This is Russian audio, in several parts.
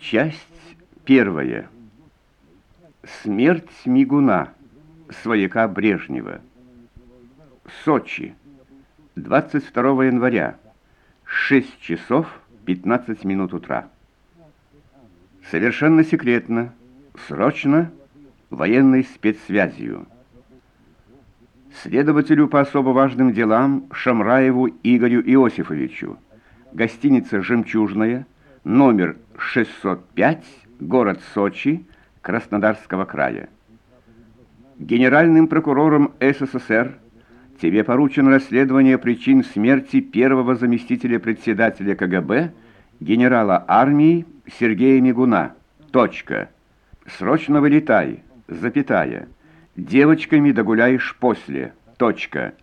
Часть первая. Смерть Мигуна. Свояка Брежнева. Сочи. 22 января. 6 часов 15 минут утра. Совершенно секретно, срочно, военной спецсвязью. Следователю по особо важным делам Шамраеву Игорю Иосифовичу. Гостиница «Жемчужная», номер 605, город Сочи, Краснодарского края. Генеральным прокурором СССР тебе поручено расследование причин смерти первого заместителя председателя КГБ, генерала армии Сергея Мигуна. Точка. Срочно вылетай. Запятая. Девочками догуляешь после. Точка.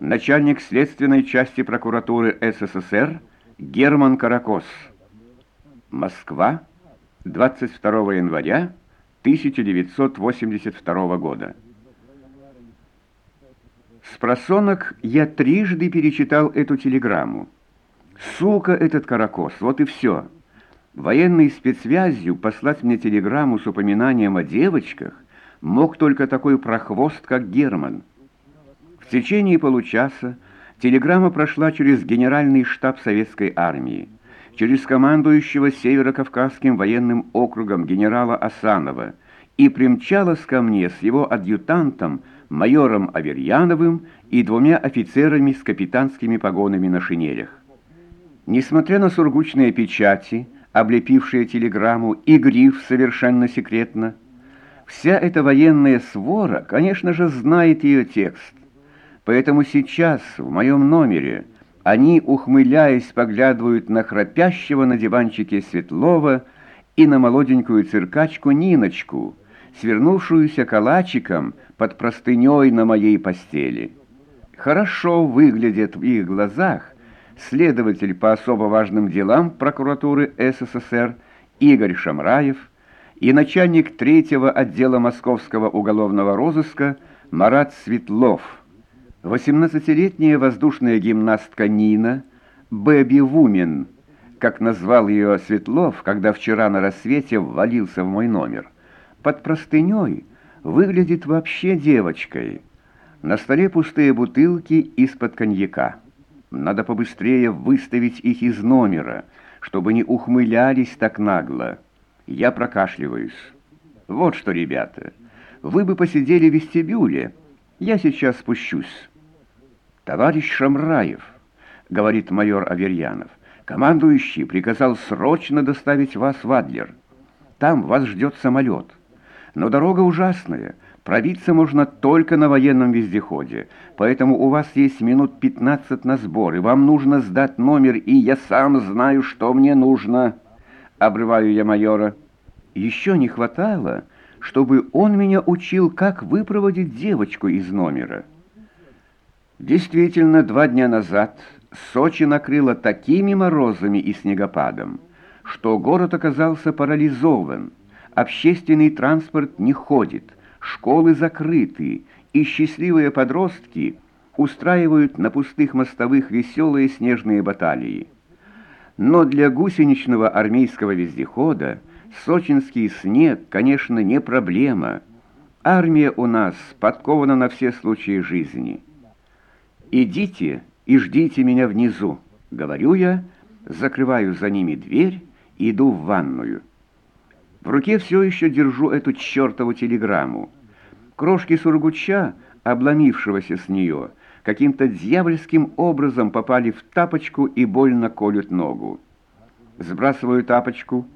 Начальник следственной части прокуратуры СССР Герман Каракос. Москва, 22 января 1982 года. С просонок я трижды перечитал эту телеграмму. Сука этот каракос, вот и все. Военной спецсвязью послать мне телеграмму с упоминанием о девочках мог только такой прохвост, как Герман. В течение получаса телеграмма прошла через генеральный штаб советской армии через командующего Северо-Кавказским военным округом генерала Асанова и примчалась ко мне с его адъютантом, майором Аверьяновым и двумя офицерами с капитанскими погонами на шинелях. Несмотря на сургучные печати, облепившие телеграмму, и гриф совершенно секретно, вся эта военная свора, конечно же, знает ее текст. Поэтому сейчас в моем номере – они, ухмыляясь, поглядывают на храпящего на диванчике Светлова и на молоденькую циркачку Ниночку, свернувшуюся калачиком под простыней на моей постели. Хорошо выглядит в их глазах следователь по особо важным делам прокуратуры СССР Игорь Шамраев и начальник третьего отдела московского уголовного розыска Марат Светлов – 18-летняя воздушная гимнастка Нина, Бэби Вумен, как назвал ее Светлов, когда вчера на рассвете ввалился в мой номер, под простыней выглядит вообще девочкой. На столе пустые бутылки из-под коньяка. Надо побыстрее выставить их из номера, чтобы не ухмылялись так нагло. Я прокашливаюсь. Вот что, ребята, вы бы посидели в вестибюле. Я сейчас спущусь. «Товарищ Шамраев», — говорит майор Аверьянов, «командующий приказал срочно доставить вас в Адлер. Там вас ждет самолет. Но дорога ужасная, пробиться можно только на военном вездеходе, поэтому у вас есть минут 15 на сбор, и вам нужно сдать номер, и я сам знаю, что мне нужно». Обрываю я майора. Еще не хватало, чтобы он меня учил, как выпроводить девочку из номера. Действительно, два дня назад Сочи накрыло такими морозами и снегопадом, что город оказался парализован, общественный транспорт не ходит, школы закрыты, и счастливые подростки устраивают на пустых мостовых веселые снежные баталии. Но для гусеничного армейского вездехода сочинский снег, конечно, не проблема. Армия у нас подкована на все случаи жизни. «Идите и ждите меня внизу», — говорю я, закрываю за ними дверь и иду в ванную. В руке все еще держу эту чертову телеграмму. Крошки сургуча, обломившегося с нее, каким-то дьявольским образом попали в тапочку и больно колют ногу. Сбрасываю тапочку,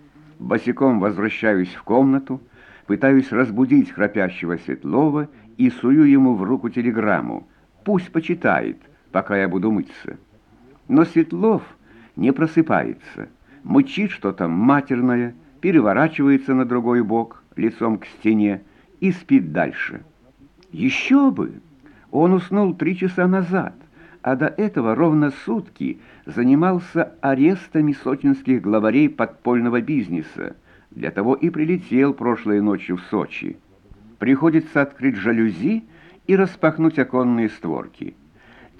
босиком возвращаюсь в комнату, пытаюсь разбудить храпящего Светлова и сую ему в руку телеграмму — Пусть почитает, пока я буду мыться. Но Светлов не просыпается, мычит что-то матерное, переворачивается на другой бок, лицом к стене, и спит дальше. Еще бы! Он уснул три часа назад, а до этого ровно сутки занимался арестами сочинских главарей подпольного бизнеса. Для того и прилетел прошлой ночью в Сочи. Приходится открыть жалюзи, и распахнуть оконные створки.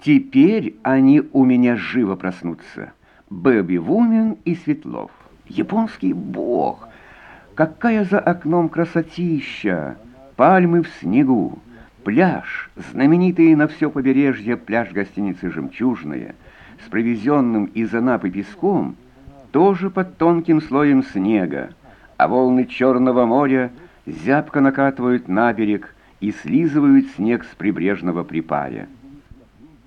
Теперь они у меня живо проснутся. Бэби Вумен и Светлов. Японский бог! Какая за окном красотища! Пальмы в снегу, пляж, знаменитый на все побережье пляж гостиницы «Жемчужная», с привезенным из Анапы песком, тоже под тонким слоем снега, а волны Черного моря зябко накатывают на берег и слизывают снег с прибрежного припая.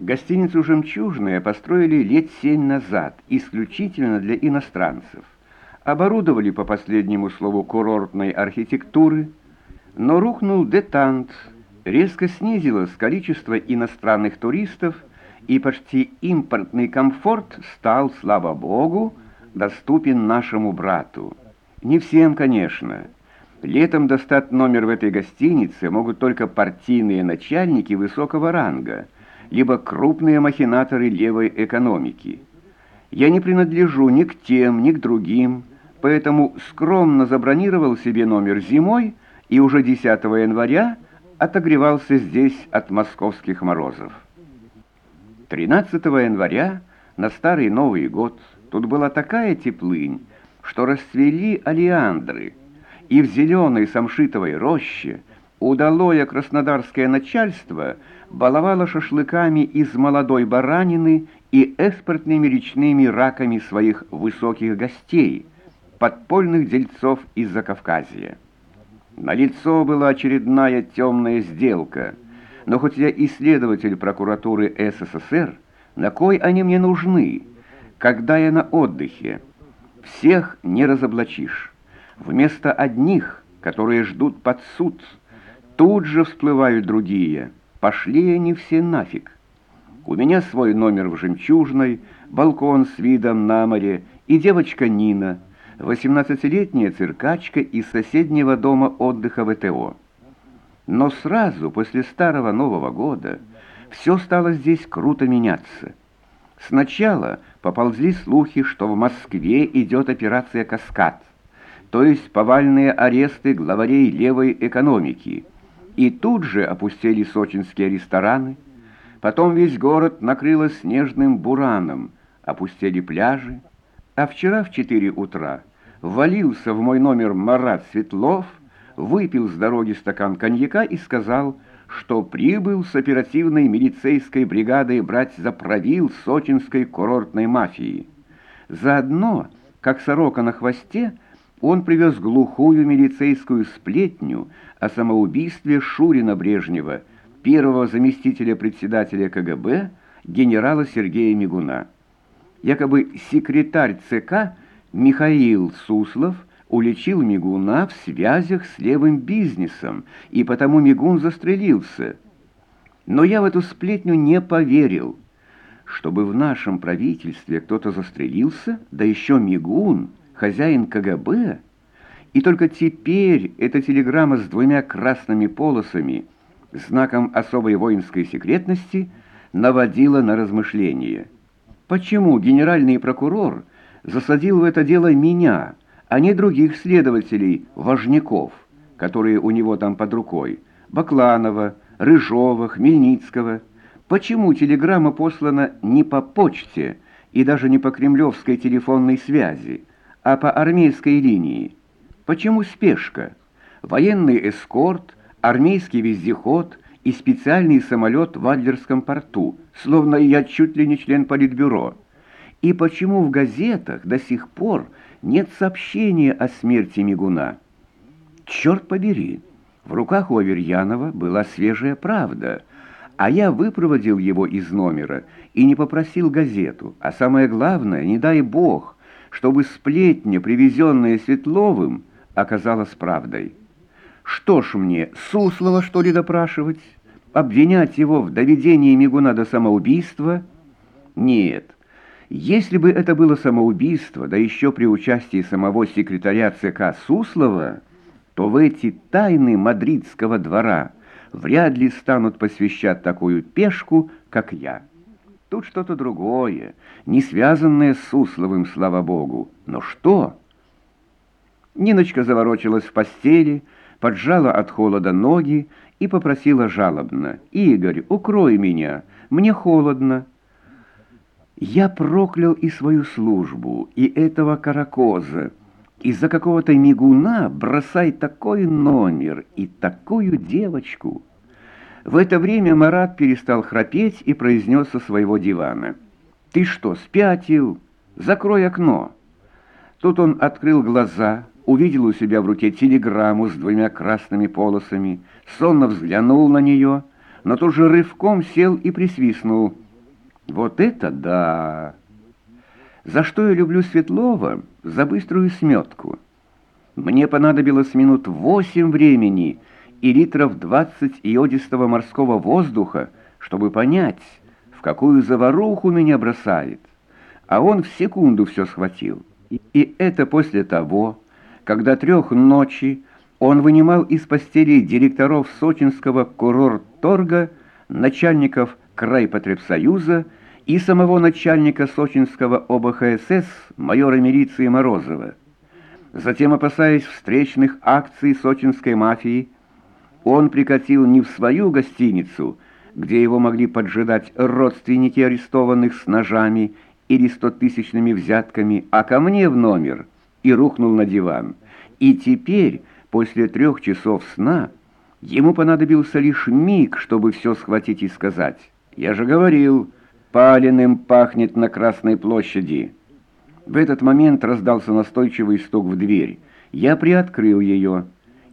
Гостиницу «Жемчужная» построили лет семь назад, исключительно для иностранцев. Оборудовали по последнему слову курортной архитектуры, но рухнул детант, резко снизилось количество иностранных туристов, и почти импортный комфорт стал, слава богу, доступен нашему брату. Не всем, конечно. Летом достать номер в этой гостинице могут только партийные начальники высокого ранга – либо крупные махинаторы левой экономики. Я не принадлежу ни к тем, ни к другим, поэтому скромно забронировал себе номер зимой и уже 10 января отогревался здесь от московских морозов. 13 января на Старый Новый год тут была такая теплынь, что расцвели алиандры, и в зеленой самшитовой роще удалое краснодарское начальство – баловала шашлыками из молодой баранины и экспортными речными раками своих высоких гостей, подпольных дельцов из Закавказья. На лицо была очередная темная сделка, но хоть я исследователь прокуратуры СССР, на кой они мне нужны, когда я на отдыхе? Всех не разоблачишь. Вместо одних, которые ждут под суд, тут же всплывают другие – Пошли они все нафиг. У меня свой номер в «Жемчужной», балкон с видом на море и девочка Нина, 18-летняя циркачка из соседнего дома отдыха ВТО. Но сразу после Старого Нового года все стало здесь круто меняться. Сначала поползли слухи, что в Москве идет операция «Каскад», то есть повальные аресты главарей левой экономики – и тут же опустили сочинские рестораны. Потом весь город накрыло снежным бураном, опустили пляжи. А вчера в четыре утра ввалился в мой номер Марат Светлов, выпил с дороги стакан коньяка и сказал, что прибыл с оперативной милицейской бригадой брать за правил сочинской курортной мафии. Заодно, как сорока на хвосте, он привез глухую милицейскую сплетню о самоубийстве Шурина Брежнева, первого заместителя председателя КГБ, генерала Сергея Мигуна. Якобы секретарь ЦК Михаил Суслов уличил Мигуна в связях с левым бизнесом, и потому Мигун застрелился. Но я в эту сплетню не поверил. Чтобы в нашем правительстве кто-то застрелился, да еще Мигун – хозяин КГБ, и только теперь эта телеграмма с двумя красными полосами, знаком особой воинской секретности, наводила на размышления. Почему генеральный прокурор засадил в это дело меня, а не других следователей, важняков, которые у него там под рукой, Бакланова, Рыжова, Хмельницкого? Почему телеграмма послана не по почте и даже не по кремлевской телефонной связи, а по армейской линии. Почему спешка? Военный эскорт, армейский вездеход и специальный самолет в Адлерском порту, словно я чуть ли не член политбюро. И почему в газетах до сих пор нет сообщения о смерти Мигуна? Черт побери, в руках у Аверьянова была свежая правда, а я выпроводил его из номера и не попросил газету, а самое главное, не дай бог, чтобы сплетня, привезенная Светловым, оказалась правдой. Что ж мне, Суслова, что ли, допрашивать? Обвинять его в доведении Мигуна до самоубийства? Нет. Если бы это было самоубийство, да еще при участии самого секретаря ЦК Суслова, то в эти тайны мадридского двора вряд ли станут посвящать такую пешку, как я». Тут что-то другое, не связанное с Сусловым, слава богу. Но что? Ниночка заворочилась в постели, поджала от холода ноги и попросила жалобно. «Игорь, укрой меня, мне холодно». Я проклял и свою службу, и этого каракоза. Из-за какого-то мигуна бросай такой номер и такую девочку. В это время Марат перестал храпеть и произнес со своего дивана. «Ты что, спятил? Закрой окно!» Тут он открыл глаза, увидел у себя в руке телеграмму с двумя красными полосами, сонно взглянул на нее, но тут же рывком сел и присвистнул. «Вот это да!» За что я люблю Светлова? За быструю сметку. Мне понадобилось минут восемь времени и литров двадцать йодистого морского воздуха, чтобы понять, в какую заваруху меня бросает. А он в секунду все схватил. И это после того, когда трех ночи он вынимал из постели директоров сочинского курорт-торга, начальников крайпотребсоюза и самого начальника сочинского ОБХСС, майора милиции Морозова. Затем, опасаясь встречных акций сочинской мафии, он прикатил не в свою гостиницу, где его могли поджидать родственники арестованных с ножами или стотысячными взятками, а ко мне в номер и рухнул на диван. И теперь, после трех часов сна, ему понадобился лишь миг, чтобы все схватить и сказать. «Я же говорил, паленым пахнет на Красной площади». В этот момент раздался настойчивый стук в дверь. Я приоткрыл ее.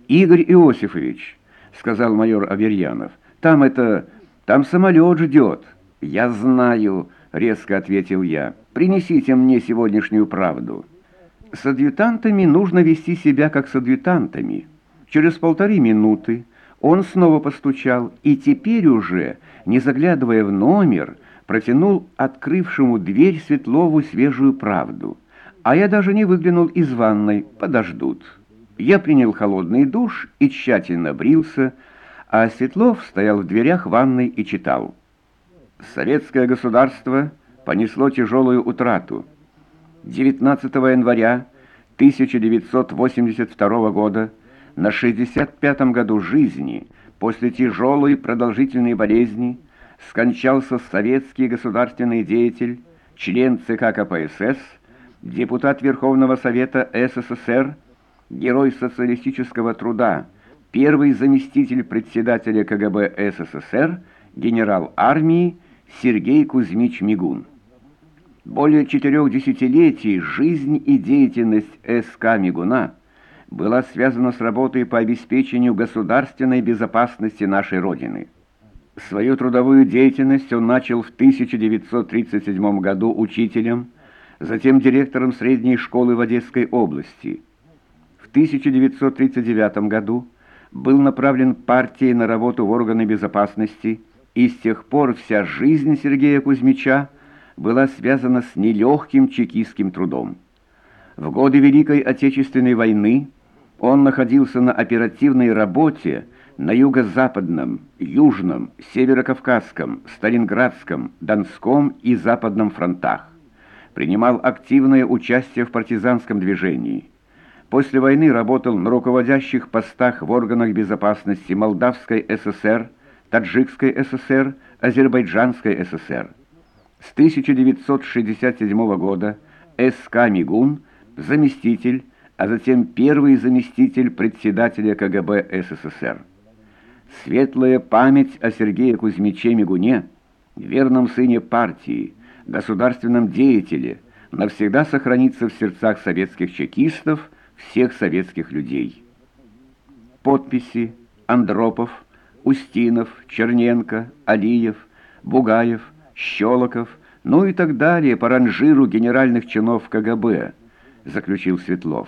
«Игорь Иосифович», — сказал майор Аверьянов, — «там это... там самолет ждет». «Я знаю», резко ответил я. «Принесите мне сегодняшнюю правду». С адъютантами нужно вести себя как с адъютантами. Через полторы минуты он снова постучал, и теперь уже, не заглядывая в номер, протянул открывшему дверь Светлову свежую правду. А я даже не выглянул из ванной, подождут. Я принял холодный душ и тщательно брился, а Светлов стоял в дверях ванной и читал. Советское государство понесло тяжелую утрату. 19 января 1982 года на 65-м году жизни после тяжелой продолжительной болезни скончался советский государственный деятель, член ЦК КПСС, депутат Верховного Совета СССР, герой социалистического труда, первый заместитель председателя КГБ СССР, генерал армии Сергей Кузьмич Мигун. Более четырех десятилетий жизнь и деятельность СК Мигуна была связана с работой по обеспечению государственной безопасности нашей Родины. Свою трудовую деятельность он начал в 1937 году учителем, затем директором средней школы в Одесской области. В 1939 году был направлен партией на работу в органы безопасности и с тех пор вся жизнь Сергея Кузьмича была связана с нелегким чекистским трудом. В годы Великой Отечественной войны он находился на оперативной работе на юго-западном, южном, северокавказском, сталинградском, донском и западном фронтах. Принимал активное участие в партизанском движении. После войны работал на руководящих постах в органах безопасности Молдавской ССР, Таджикской ССР, Азербайджанской ССР. С 1967 года СК Мигун, заместитель, а затем первый заместитель председателя КГБ СССР. Светлая память о Сергее Кузьмиче Мигуне, верном сыне партии, государственном деятеле, навсегда сохранится в сердцах советских чекистов, всех советских людей. Подписи Андропов, Устинов, Черненко, Алиев, Бугаев, Щелоков, ну и так далее по ранжиру генеральных чинов КГБ, заключил Светлов.